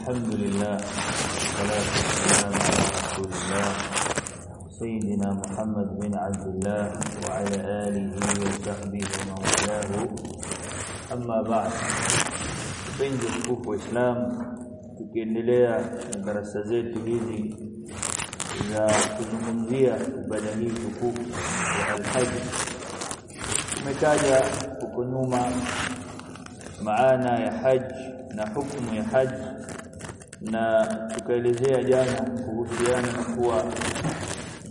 الحمد لله والصلاة والسلام على رسول الله سيدنا محمد بن عبد الله وعلى آله وصحبه ومولاه. أما بعد بنج الكوف الإسلام تكن ليا درس زيت ليدي إذا كنت منذية بدني الكوف والحج متاجة كنوما معانا يا حج نحكم يا حج. Na tukaelezea jana kuhusiana na kuwa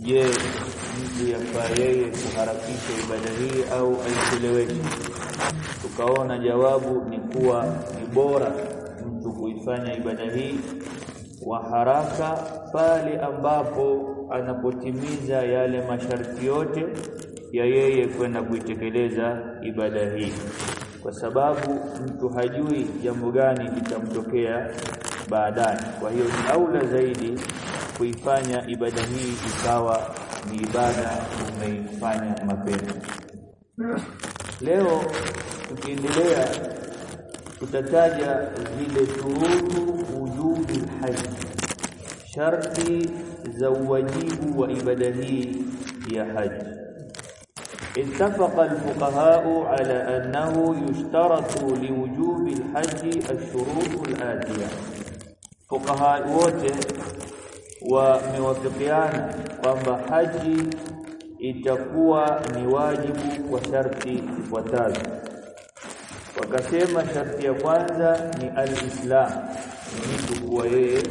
je mtu yafaa yeye kuharakisha ibada hii au aicheleweshe tukaona jawabu ni kuwa ni bora mtu kuifanya ibada hii wa haraka pale ambapo anapotimiza yale masharti yote ya yeye kwenda kuitekeleza ibada hii. Kwa sababu mtu hajui jambo gani litamtokea baadaye kwa hiyo ni aula zaidi kuifanya ibada hii ikawa ni ibada umeifanya mapema leo tukiendelea tutataja zile shurutu wujubi haji sharti za uwajibu wa ibada hii ya haji اتفق الفقهاء على أنه يشترط لوجوب الحج الشروط الآتية fuqaha wote wamewafikiana kwamba haji itakuwa ni wajibu kwa sharti zifuatazo. Wakasema sharti ya kwanza ni alislam mtu kuwa yeye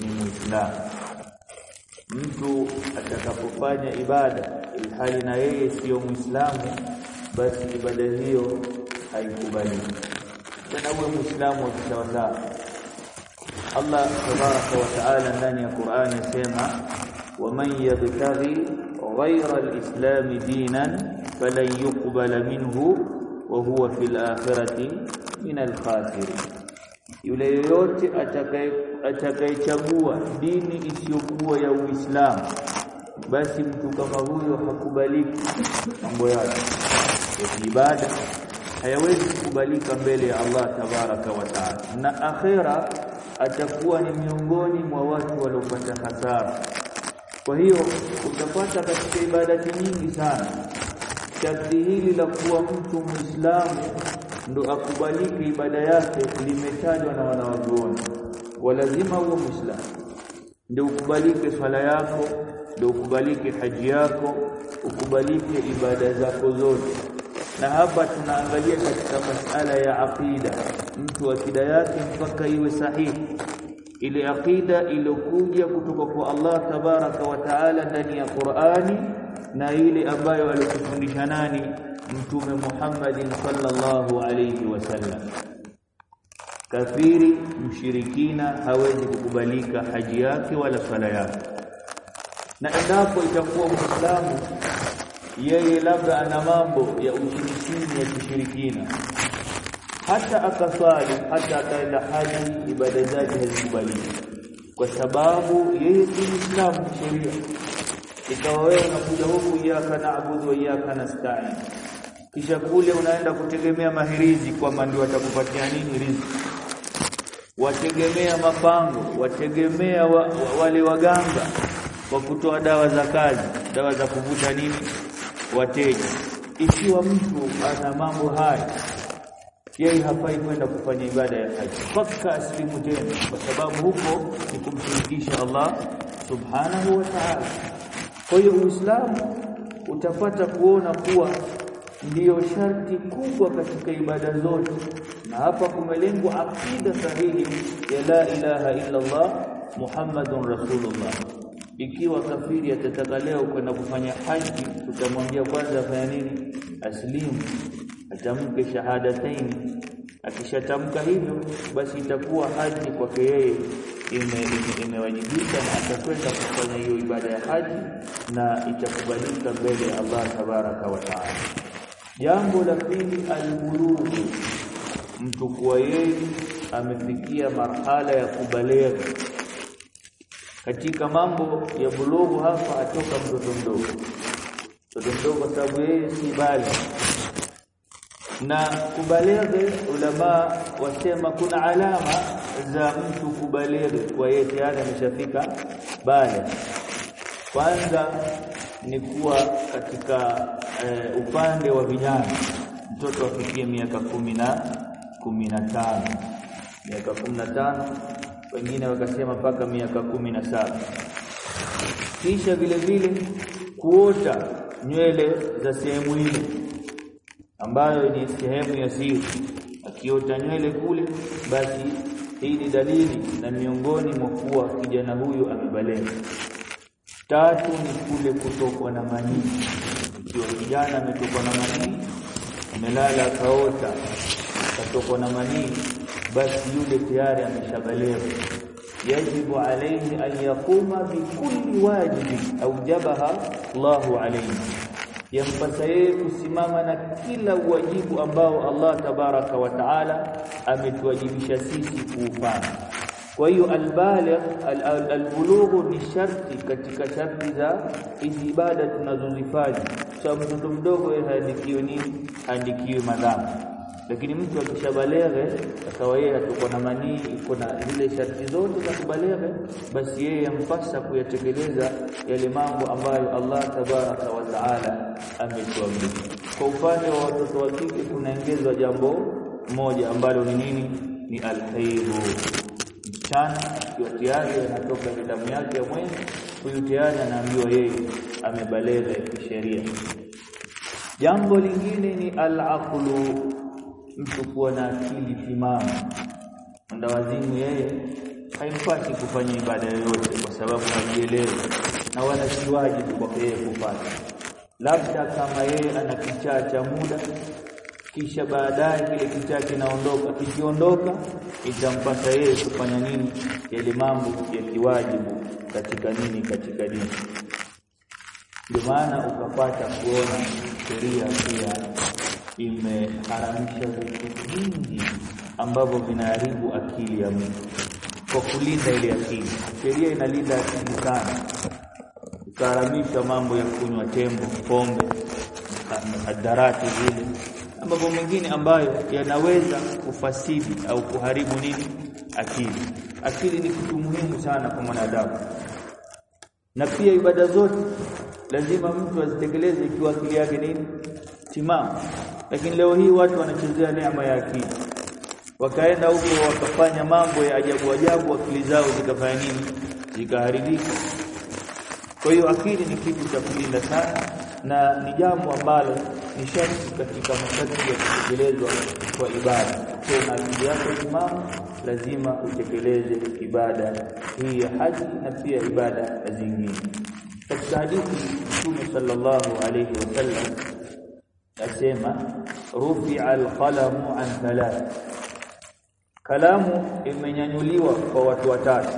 ni muislam Mtu atakapofanya ibada ilhali na yeye siyo Muislamu, basi ibada hiyo haikubaliki. Tena uwe Muislamu wa kisawasawa Allah tabaraka wa taala ndani ya Qur'ani yasema waman yabtaghi ghayra al-islam dinan falan yuqbala minhu wa huwa fil akhirati min al-khasirin yule yoyote atakayechagua dini isiyokuwa ya Uislamu basi mtu kama huyo hakubaliki mambo yake ya ibada hayawezi kukubalika mbele ya Allah tabaraka wa taala na akhera atakuwa ni miongoni mwa watu waliopata hasara. Kwa hiyo utapata katika ibadati nyingi sana sharti hili la kuwa mtu muislamu ndo akubalike ibada yake limetajwa na wanawazuoni. Walazima uwe muislamu ndio ukubalike swala yako ndio ukubalike haji yako ukubalike ibada zako zote. Na hapa tunaangalia katika masala ya aqida mtu akida yake mpaka iwe sahihi. Ile akida iliyokuja kutoka kwa Allah tabaraka wa taala ndani ya Qur'ani na ile ambayo alikufundisha nani? Mtume Muhammadin sallallahu alayhi wasallam kafiri mshirikina hawezi kukubalika haji yake wala sala yake. Na endapo itakuwa muislamu yeye labda ana mambo ya ushirikina ya kishirikina hata akaswali hata akaenda haji ibada zake hazikubaliki. Kwa sababu yeye si muislamu sheria ikawa wewe unakuja huku iyaka naabudu wa iyaka nasta'in. Kisha kule unaenda kutegemea mahirizi kwamba ndio watakupatia nini riziki. Wategemea mapango wategemea wa, wa, wale waganga kwa kutoa dawa za kazi dawa za kuvuta nini? Wateja. Ikiwa mtu ana mambo haya yeye hafai kwenda kufanya ibada ya haji. Mpaka aslimu tena kwa sababu huko ni kumshirikisha Allah subhanahu wa ta'ala. Kwa hiyo uislamu utapata kuona kuwa ndiyo sharti kubwa katika ibada zote. Na hapa kumelengwa akida sahihi ya la ilaha illa Allah Muhammadun Rasulullah. Ikiwa kafiri atataka leo kwenda kufanya haji tutamwambia kwanza afanya nini? Aslimu atamke shahadatain. akishatamka hivyo basi itakuwa haji kwake yeye. Imewajibika na atakwenda kufanya hiyo ibada ya haji na itakubalika mbele ya Allah tabaraka wa taala. Jambo la pili albulugh mtu kuwa yeye amefikia marhala ya kubalegha katika mambo ya bulughu hapa atoka mtoto mdogo. Mtoto mdogo kwa sababu yeye si bali na kubaleghe ulama wasema kuna alama za mtu kubalighi kwa yeye tayari ameshafika bale. Kwanza ni kuwa katika e, upande wa vijana mtoto afikie miaka kumi na kumi na tano. Miaka kumi na tano wengine wakasema mpaka miaka kumi na saba. Kisha vile vile kuota nywele za sehemu ile ambayo ni sehemu ya siri. Akiota nywele kule basi hii ni dalili na miongoni mwa kuwa kijana huyo amebalegha tatu ni kule kutokwa na manii. Ikiwa kijana ametokwa na manii amelala akaota. Akatokwa na manii basi yule tayari ameshabalea yajibu alayhi an yaquma bikulli wajibi aujabaha Allahu alayhi yampasa yeye kusimama na kila wajibu ambao Allah tabaraka wa taala ametuwajibisha sisi kuufanya. Kwa hiyo albaligh albulugh ni sharti katika sharti za hizi ibada tunazozifanya. Cha mtoto mdogo yeye haandikiwe nini? Haandikiwe madhambi lakini mtu akishabalere akawa yeye atakuwa na manii iko na zile sharti zote za kubalere, basi yeye yampasa kuyatekeleza yale mambo ambayo Allah tabaraka wa taala ametuamuru. kwa upande wa watoto wa kike kunaongezwa jambo moja ambalo ni nini ni alhaibu. Mchana akiwa tayari anatoka damu yake ya mwezi huyu tayari anaambiwa yeye amebalere kisheria jambo lingine ni al-aqlu mtu kuwa na akili timamu. Mwendawazimu yeye haimpasi kufanya ibada yoyote kwa sababu hajielewi na wala si wajibu kwake yeye kufanya labda kama yeye ana kichaa cha muda kisha baadaye kile kichaa kinaondoka kikiondoka itampasa yeye kufanya nini? Yale mambo ya kiwajibu katika nini katika dini. Ndio maana ukapata kuona sheria pia imeharamisha vitu vingi ambavyo vinaharibu akili ya mtu kwa kulinda ile akili. Sheria inalinda akili sana. Ikaharamisha mambo ya kunywa tembo pombe hadarati zile ambapo mengine ambayo yanaweza kufasidi au kuharibu nini? Akili. Akili ni kitu muhimu sana kwa mwanadamu. Na pia ibada zote lazima mtu azitekeleze ikiwa akili yake nini timamu lakini leo hii watu wanachezea neema ya akili. Wakaenda huko wakafanya mambo ya ajabu ajabu akili zao zikafanya nini? Zikaharibika. Kwa hiyo akili ni kitu cha kulinda sana na ni jambo ambalo ni sharti katika masharti ya kutekelezwa kwa ibada. Kwa na akili yako timamu lazima utekeleze ibada hii ya haji na pia ibada zingine. Katika hadithi Mtume sallallahu alayhi wasallam asema rufi'a alqalamu an thalath kalamu imenyanyuliwa kwa watu watatu.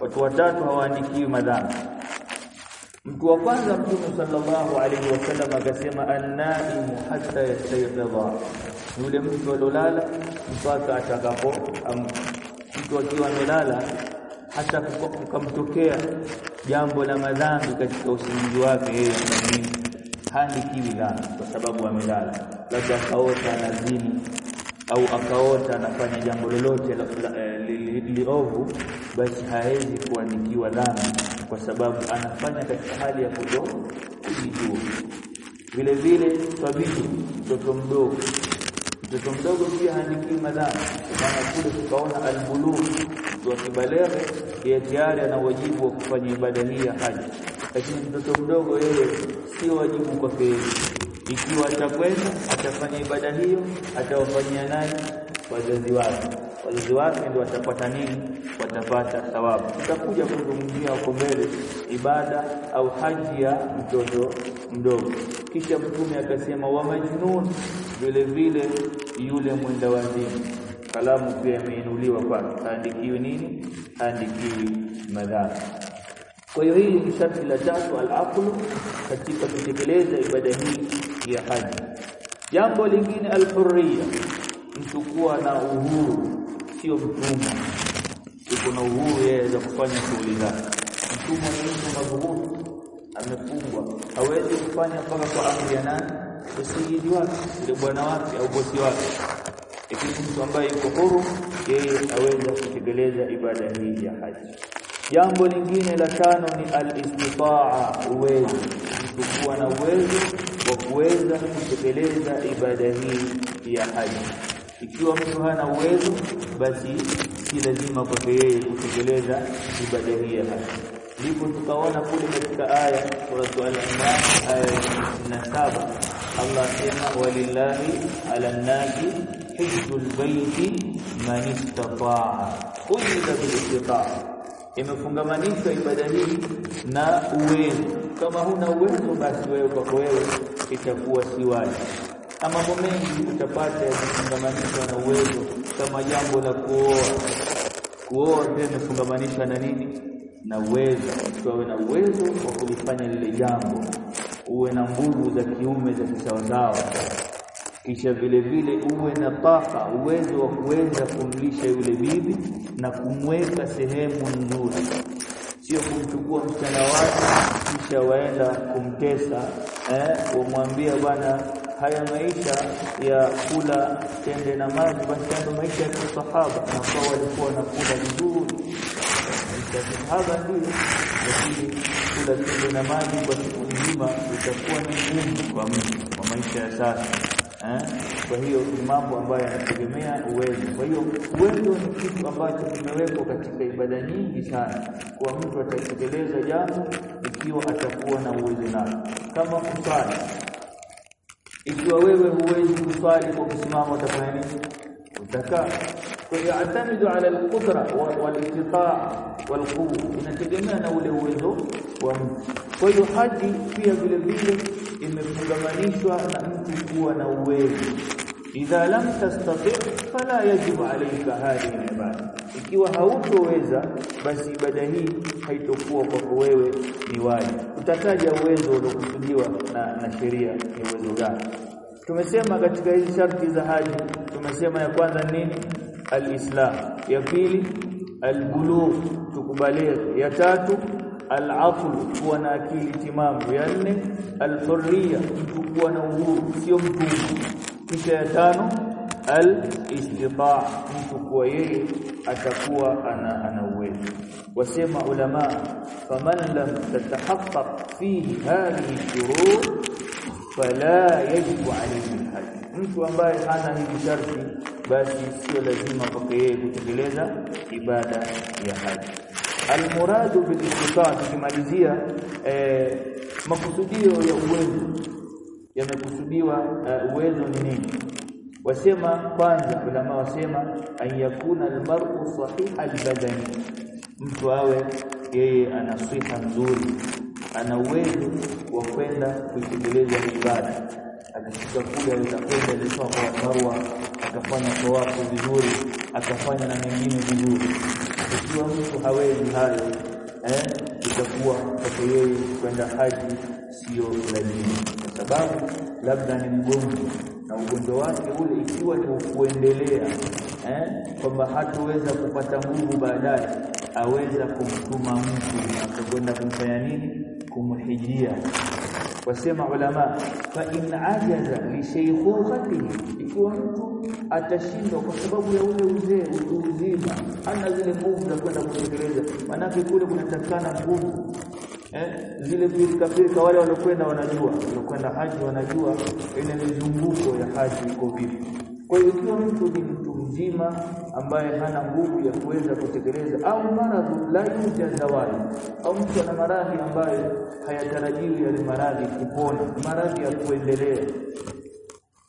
Watu watatu hawaandikiwi madhambi. Mtu wa kwanza mtume sallallahu alaihi wasallam akasema annaimu hatta yastayqidha. Yule mtu alolala mpaka atakapo mtu akiwa amelala hata kukamtokea jambo la madhambi katika usingizi wake yeye nini handikiwi dhambi sababu amelala. Labda akaota anazini au akaota anafanya jambo lolote liovu basi haezi kuandikiwa dhambi kwa sababu anafanya katika hali ya kuto kujijua. Vile vile tabibu mtoto mdogo. Mtoto mdogo pia haandikiwi madhambi maana kule tukaona albulugh wa kibalere yeye tayari ana wajibu wa kufanya ibada hii ya haji. Lakini mtoto mdogo yeye sio wajibu kwake ikiwa atakwenda atafanya ibada hiyo atawafanyia nani? Wazazi wake. Wazazi wake ndio watapata nini? Watapata thawabu. Tutakuja kuzungumzia huko mbele ibada au haji ya mtoto mdogo. Kisha mtume akasema wa majnun vile vile yule mwenda wazimu. Kalamu pia imeinuliwa kwake. Haandikiwi nini? Haandikiwi madhara. Kwa hiyo hili ni sharti la tatu al-aqlu katika kutekeleza ibada hii ya haji. Jambo lingine alhurriya mtu kuwa na uhuru sio mtumwa. Yuko na uhuru yeye za kufanya shughuli zake. Mtumwa ni mtu madhubuti amefungwa. Hawezi kufanya mpaka kwa amri ya nani? Usijiji wake ile bwana wake au bosi wake. Lakini mtu ambaye yuko huru yeye aweza kutekeleza ibada hii ya haji. Jambo lingine la tano ni al-istitaa uwezo. Kuwa na uwezo kuweza kutekeleza ibada hii ya haji. Ikiwa mtu hana uwezo basi si lazima kwake yeye kutekeleza ibada hii ya haji. Ndipo tukaona kule katika aya sura al-Imran aya ya 27 Allah asema walillahi ala nasi hijjul baiti man istata'a. Kullu bil istita'a imefungamanishwa ibada hii na uwezo. Kama huna uwezo basi wewe kwako wewe itakuwa si wajibu na mambo mengi utapata yamefungamanishwa na uwezo kama jambo la kuoa. Kuoa pia imefungamanishwa na nini? Na uwezo. Uwe na uwezo wa kulifanya lile jambo. Uwe na nguvu za kiume za kisawasawa kisha vile vile uwe na paka, uwezo wa kuweza kumlisha yule bibi na kumweka sehemu nzuri. Sio kumchukua msichana wake kisha waenda kumtesa eh wamwambia bwana haya maisha ya kula tende na maji basi ndio maisha ya sahaba na kwa walikuwa na wanakula vizuri. Sahaba ndio lakini kula tende na maji kwa siku nzima itakuwa ni ngumu kwa mtu kwa maisha ya sasa. Kwa hiyo ni mambo ambayo yanategemea uwezo. Kwa hiyo uwezo ni kitu ambacho kimewekwa katika ibada nyingi sana, kwa mtu atatekeleza jambo ikiwa atakuwa na uwezo nalo, kama kusali. Ikiwa wewe huwezi kusali kwa kusimama, utafanya nini? Utakaa. Kwa hiyo atamidu ala alqudra walistitaa walquwa, inategemea na ule uwezo wa mtu. Kwa hiyo haji pia vile vile imefungamanishwa na mtu kuwa na uwezo idha lam tastati fala yajibu alayka hadhihi ibada ikiwa hautoweza basi ibada hii haitokuwa kwako wewe ni wajibu utataja uwezo uliokusudiwa na, na sheria ni uwezo gani. Tumesema katika hizi sharti za haji tumesema ya kwanza nini alislam ya pili albulugh tukubaligh ya tatu al-aql kuwa na akili timamu. Ya nne al-hurriya mtu kuwa na uhuru sio mtumwa kisha ya tano al-istitaa mtu kuwa yeye atakuwa ana ana uwezo wasema ulama faman lam tatahaqqaq fihi hadhihi shurut fala yajibu alayhi al mtu ambaye hana hizi sharti basi sio lazima kwake yeye kutekeleza ibada ya haji almuradu bilistitaa tukimalizia eh, makusudio ya uwezo yamekusudiwa uh, uwezo ni nini? Wasema kwanza ulama wasema ayakuna yakuna almar'u sahiha albadani. Mtu awe yeye ana siha nzuri ana uwezo wa kwenda kuitekeleza ibada. Akifika kule aweza kwenda kwa marwa akafanya tawafu vizuri akafanya na mengine vizuri. Ikiwa mtu hawezi hayo eh itakuwa kwa yeye kwenda haji sio lazima sababu labda ni mgonjwa na ugonjwa wake ule ikiwa ni kuendelea eh kwamba hataweza kupata nguvu baadaye aweza kumtuma mtu akakwenda kumfanya nini? Kumhijia. Wasema ulama fa in ajaza li shaykhukhatihi ikiwa mtu atashindwa kwa sababu ya ule uzee uzima ana zile nguvu za kwenda kutekeleza manake kule kunatakana nguvu eh zile pilika pilika wale waliokwenda wanajua walokwenda haji wanajua ile mizunguko ya haji iko vipi. Kwa hiyo ikiwa mtu ni mtu mzima ambaye hana nguvu ya kuweza kutekeleza au maradhi la yujazawali au mtu ana maradhi ambayo hayatarajiwi yale maradhi kupona maradhi ya kuendelea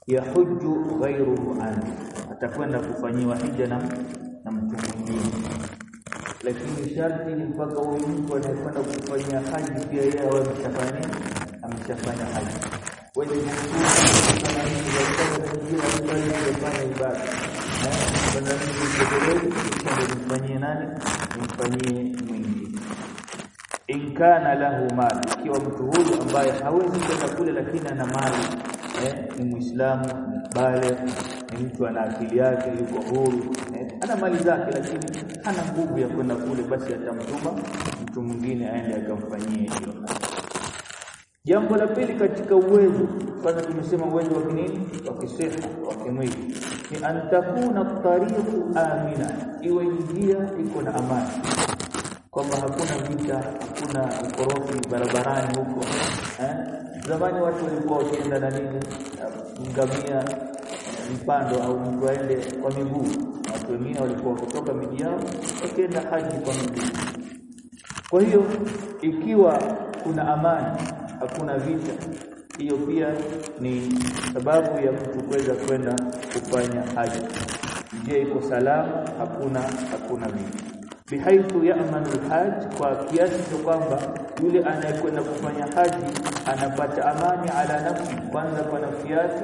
yahuju ghairuhu an atakwenda kufanyiwa hija na na mtu lakini sharti ni mpaka huyu mtu anayekwenda kufanya haji pia yeye awe ameshafanya ameshafanya haji. Wenye kufanya ibada. Nimfanyie nani? Nimfanyie mwingine. In kana lahu mali ikiwa mtu huyu ambaye hawezi kwenda kule lakini ana mali eh, ni muislamu bale ni mtu ana akili yake yuko huru eh, ana mali zake lakini hana nguvu ya kwenda kule basi atamtuma mtu mwingine aende akamfanyie hiyo Jambo la pili katika uwezo, kwanza tumesema uwezo wa kinini, wa kisiha, wa kimwili. ni antakuna tariqu amina iwe njia iko na amani. Kwamba hakuna vita hakuna ukorofi barabarani huko eh? zamani watu walikuwa wakienda na nini? Ngamia mpando au mtu aende kwa miguu wengine walikuwa kutoka miji yao wakienda haji kwa miguu kwa hiyo ikiwa kuna amani hakuna vita hiyo pia ni sababu ya mtu kuweza kwenda kufanya haji. Je iko salama? Hakuna hakuna vita. Bihaithu ya'manu alhaj kwa kiasi cha kwamba yule anayekwenda kufanya haji anapata amani ala nafsi kwanza kwa nafsi yake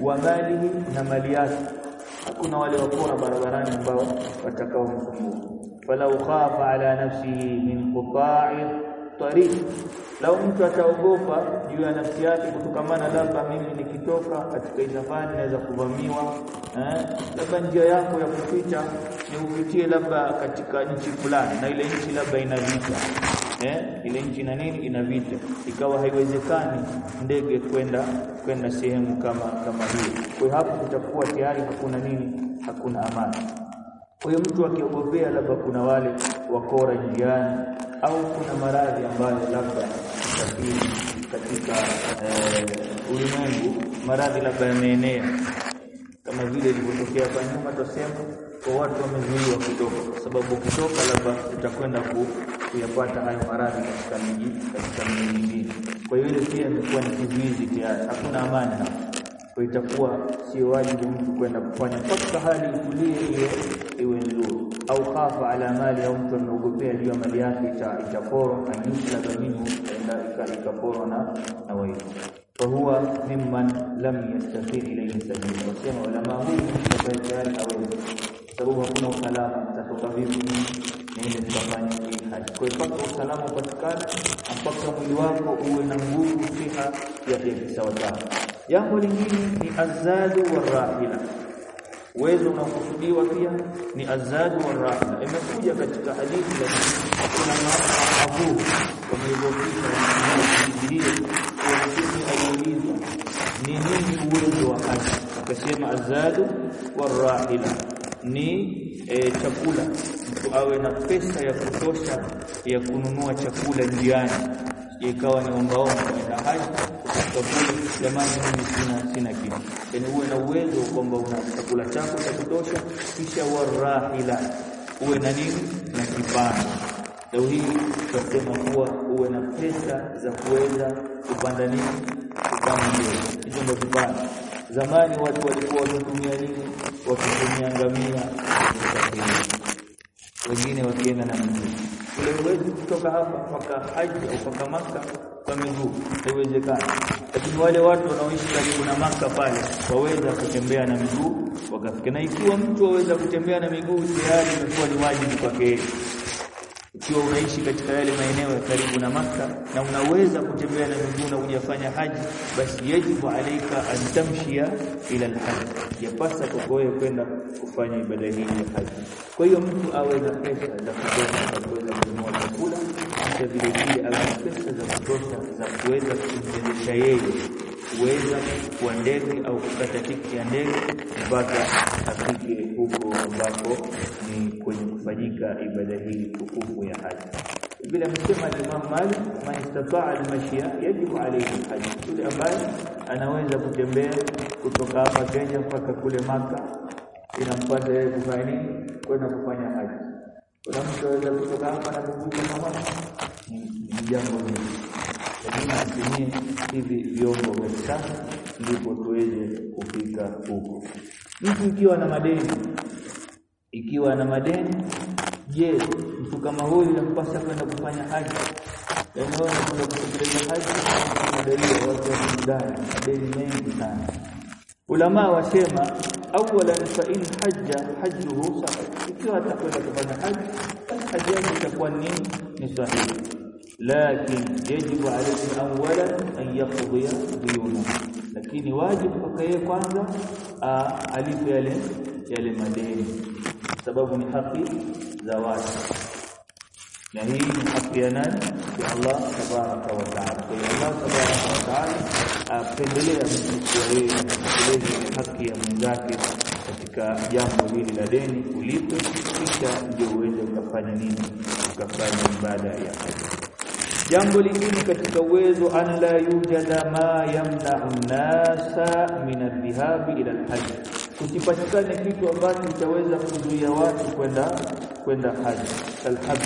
wa malihi na mali yake hakuna wale wapora barabarani ambao watakao msumbua falau khafa ala nafsihi min qita'i tariq lau mtu ataogopa juu ya nafsi yake kutokamana labda mimi nikitoka katika safari naweza kuvamiwa eh? Labda njia yako ya kupita ni upitie labda katika nchi fulani na ile nchi labda ina vita eh? Ile nchi na nini ina vita. Ikawa haiwezekani ndege kwenda kwenda sehemu kama kama hiyo kwa hapo kutakuwa tayari hakuna nini hakuna amani. Kwa hiyo mtu akiogopea labda kuna wale wakora njiani au kuna maradhi ambayo labda katika katika eh, ulimwengu maradhi labda yameenea. Kama vile ilivyotokea hapa nyuma tuseme kwa watu wamezuiwa kutoka. Kwa sababu kutoka labda utakwenda ku, kuyapata hayo maradhi katika miji katika miji mingine. Kwa hiyo ile pia imekuwa ni kizuizi tayari. Hakuna amani hapo kwa itakuwa sio wajibu mtu kwenda kufanya mpaka hali itulie iwe iwe nzuri. Au khafa ala mali au mtu ameogopea juu ya mali yake itaporwa ayuslaba minhu enda ikaporwa na na waizi fahuwa mimman lam yastati ilayhi sabila wasema ulama huyu tayari awezi, sababu hakuna usalama atatoka vipi niende tukafanya jihad kwa hiyo mpaka usalama upatikane mpaka mwili wako uwe na nguvu siha ya hivi sawa. jambo lingine ni azadu warahila uwezo unaokusudiwa pia ni azadu warahila imekuja katika hadithi ya kuna kwa sisi aliulizwa ni nini uwezo wa haji akasema azadu warahila ni e, chakula. Mtu awe na pesa ya kutosha ya kununua chakula njiani. Ikawa ni ombaomba kwenda haji kule jamani mimi sina sina kitu. Yani uwe na uwezo kwamba una chakula chako cha kutosha kisha warahila uwe na nini? Na kipanda leo hii tunasema kuwa uwe na pesa za kuweza kupanda nini? Kupanda hizo ndio kipanda. zamani watu walikuwa wakitumia nini wakitumia ngamia wengine wakienda na miguu. Ule uwezo kutoka hapa mpaka haji au mpaka maka kwa miguu haiwezekani. Lakini wale watu wanaoishi karibu na maka pale waweza kutembea na miguu wakafika. Na ikiwa mtu waweza kutembea na miguu tayari imekuwa ni wajibu kwake ikiwa unaishi katika yale maeneo ya karibu na maka na unaweza kutembea na miguu na hujafanya haji basi yajibu alaika antamshia ila alhaji yapasa wewe kwenda kufanya ibada hii ya haji. Kwa hiyo mtu awe na pesa za kutosha za kuweza kununua chakula hata vile vile awe na pesa za kutosha za kuweza kumwezesha yeye kuweza kuwa ndege au kukata tikiti ya ndege mpaka afike huko ambako ni kwenye kufanyika ibada hii tukufu ya haji. Bila msema Imam Malik man istataa al-mashya yajibu alayhi al-hajj yule ambaye anaweza kutembea kutoka hapa Kenya mpaka kule maka inampasa yeye kufanya nini kwenda kufanya haji. Kuna mtu anaweza kutoka hapa na miguu kama ni jambo hili lakini atumie hivi vyombo vya kisasa ndipo tuweze kufika huko. Mtu ikiwa na madeni ikiwa na madeni je mtu kama huyu inampasa kwenda kufanya haji? Yaani wewe unakwenda kutekeleza haji madai watu wa madeni mengi sana. Ulama wasema awalan fa in hajja hajjuhu sahih ikiwa atakwenda kufanya haji haji yake itakuwa nini? ni sahihi lakini yajibu alayhi awwalan an yaqdiya diyuna, lakini wajibu kwake yeye kwanza alipe yale yale madeni, sababu ni haki za watu na hii ni haki ya nani? Ya Allah tabaraka wa taala. Kwa Allah tabaraka wa taala apendelea mtu yeye ni haki ya mwenzake katika jambo hili la deni, ulipe kisha ndio uende ukafanya nini? Ukafanya ibada ya haja jambo lingine katika uwezo an la yujada ma yamna'u nasa min adh-dhahab ila al-hajj. Kusipatikane kitu ambacho kitaweza kuzuia watu kwenda kwenda haji al-hajj.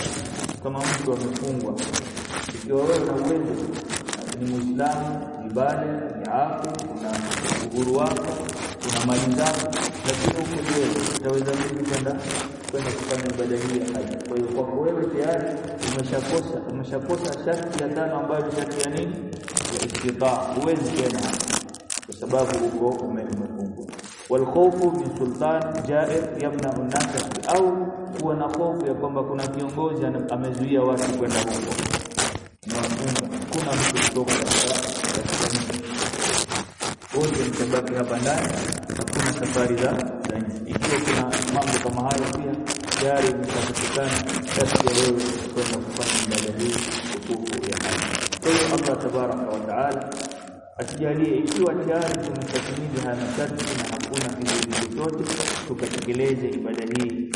Kama mtu amefungwa. Ikiwa wewe una uwezo ni muislamu ibada ni afu na uhuru wako una mali zako lakini uko wewe utaweza kwenda kwenda kufanya ibada hii ya haji. Kwa hiyo kwako wewe tayari umeshakosa umeshakosa sharti ya tano ambayo ni sharti ya nini? Ya istitaa huwezi tena kwa sababu uko umefungwa. Walkhawfu min sultan jair yamna'u an-nas au kuwa na hofu ya kwamba kuna kiongozi amezuia watu kwenda huko. Na kuna mtu kutoka wote mtabaki hapa ndani hakuna safari za nje ikiwa kuna mambo kama hayo pia tayari mtapatikana kati ya wewe kwenda kufanya ibada hii tukufu ya haji kwa hiyo Allah tabaraka wa taala atujalie ikiwa tayari tumetakimili haya masharti na hakuna kizuizi chochote tukatekeleze ibada hii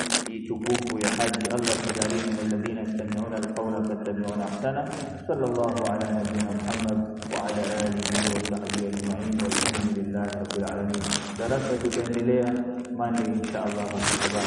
tukufu ya haji Allah tujalie min alladhina yastami'una alqawla fattabi'una ahsana sallallahu ala nabiyyina Muhammad wa ala alihi wa sahbihi ajma'in walhamdulillahi rabbil alamin darasa tutaendelea mande insha Allah tabaraka